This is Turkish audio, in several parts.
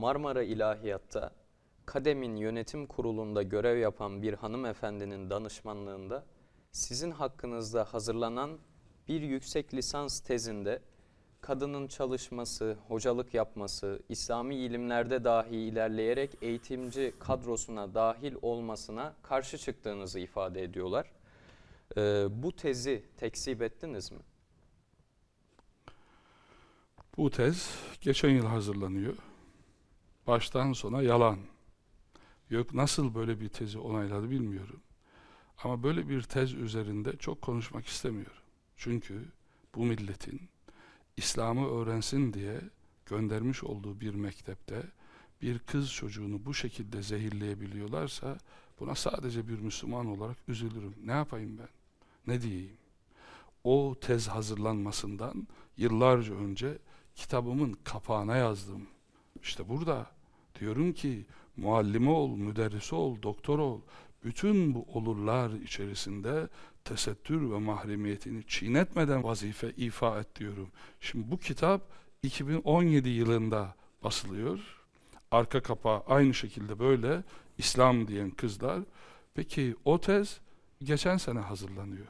Marmara İlahiyat'ta Kadem'in yönetim kurulunda görev yapan bir hanımefendinin danışmanlığında sizin hakkınızda hazırlanan bir yüksek lisans tezinde kadının çalışması, hocalık yapması, İslami ilimlerde dahi ilerleyerek eğitimci kadrosuna dahil olmasına karşı çıktığınızı ifade ediyorlar. Ee, bu tezi tekzip ettiniz mi? Bu tez geçen yıl hazırlanıyor. Baştan sona yalan. Yok nasıl böyle bir tezi onayladı bilmiyorum. Ama böyle bir tez üzerinde çok konuşmak istemiyorum. Çünkü bu milletin İslam'ı öğrensin diye göndermiş olduğu bir mektepte bir kız çocuğunu bu şekilde zehirleyebiliyorlarsa buna sadece bir Müslüman olarak üzülürüm. Ne yapayım ben? Ne diyeyim? O tez hazırlanmasından yıllarca önce kitabımın kapağına yazdım. İşte burada diyorum ki muallime ol, müderrisi ol, doktor ol. Bütün bu olurlar içerisinde tesettür ve mahremiyetini çiğnetmeden vazife ifa et diyorum. Şimdi bu kitap 2017 yılında basılıyor. Arka kapağı aynı şekilde böyle İslam diyen kızlar. Peki o tez geçen sene hazırlanıyor.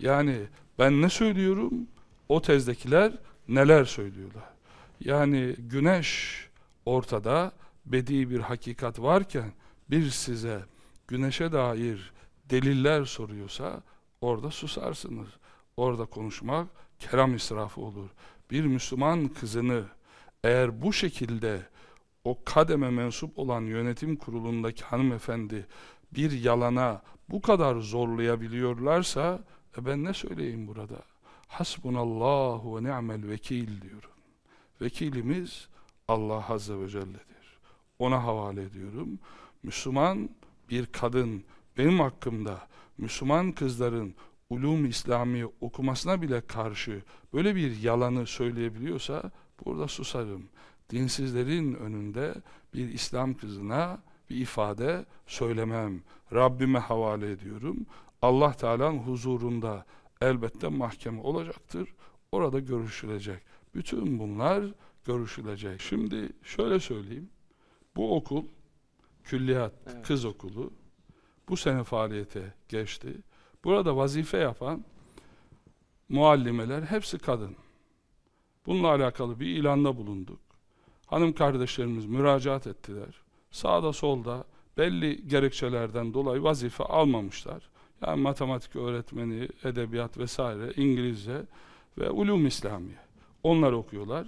Yani ben ne söylüyorum? O tezdekiler neler söylüyorlar? Yani güneş ortada bedi bir hakikat varken bir size güneşe dair deliller soruyorsa orada susarsınız. Orada konuşmak keram israfı olur. Bir Müslüman kızını eğer bu şekilde o kademe mensup olan yönetim kurulundaki hanımefendi bir yalana bu kadar zorlayabiliyorlarsa e ben ne söyleyeyim burada? Hasbunallahu ve ni'mel vekil diyorum. Vekilimiz Allah Azze ve Celle'dir. Ona havale ediyorum. Müslüman bir kadın benim hakkımda Müslüman kızların ulum İslami okumasına bile karşı böyle bir yalanı söyleyebiliyorsa burada susarım. Dinsizlerin önünde bir İslam kızına bir ifade söylemem. Rabbime havale ediyorum. Allah Teala'nın huzurunda elbette mahkeme olacaktır. Orada görüşülecek. Bütün bunlar görüşülecek. Şimdi şöyle söyleyeyim. Bu okul, külliyat, evet. kız okulu bu sene faaliyete geçti. Burada vazife yapan muallimeler hepsi kadın. Bununla alakalı bir ilanda bulunduk. Hanım kardeşlerimiz müracaat ettiler. Sağda solda belli gerekçelerden dolayı vazife almamışlar. Yani matematik öğretmeni, edebiyat vesaire, İngilizce ve ulum İslamiye. Onlar okuyorlar.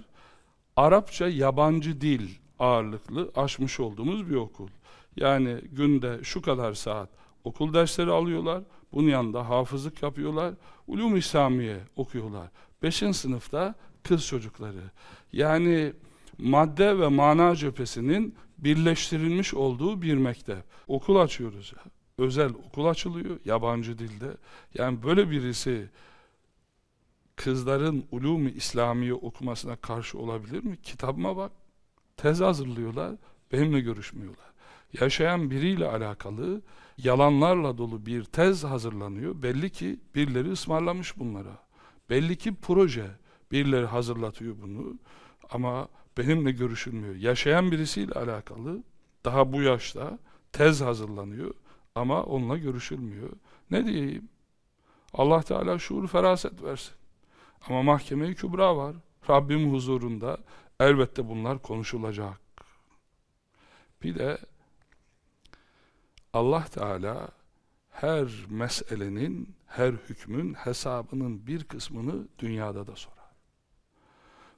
Arapça yabancı dil ağırlıklı açmış olduğumuz bir okul. Yani günde şu kadar saat okul dersleri alıyorlar. Bunun yanında hafızlık yapıyorlar. Ulum İslamiye okuyorlar. Beşinci sınıfta kız çocukları. Yani madde ve mana cephesinin birleştirilmiş olduğu bir mektep. Okul açıyoruz. Özel okul açılıyor yabancı dilde. Yani böyle birisi kızların ulum-i İslamiye okumasına karşı olabilir mi? Kitabıma bak. Tez hazırlıyorlar. Benimle görüşmüyorlar. Yaşayan biriyle alakalı yalanlarla dolu bir tez hazırlanıyor. Belli ki birileri ısmarlamış bunlara. Belli ki proje birileri hazırlatıyor bunu. Ama benimle görüşülmüyor. Yaşayan birisiyle alakalı daha bu yaşta tez hazırlanıyor ama onunla görüşülmüyor. Ne diyeyim? Allah Teala şuur feraset versin. Ama mahkeme-i kübra var. Rabbim huzurunda elbette bunlar konuşulacak. Bir de Allah Teala her meselenin, her hükmün hesabının bir kısmını dünyada da sorar.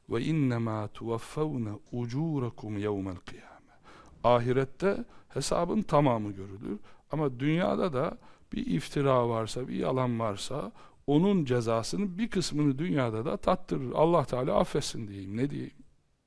Ve innema tuvaffavne ucurakum yevmel kıyame. Ahirette hesabın tamamı görülür. Ama dünyada da bir iftira varsa, bir yalan varsa onun cezasını bir kısmını dünyada da tattırır. Allah Teala affetsin diyeyim. Ne diyeyim?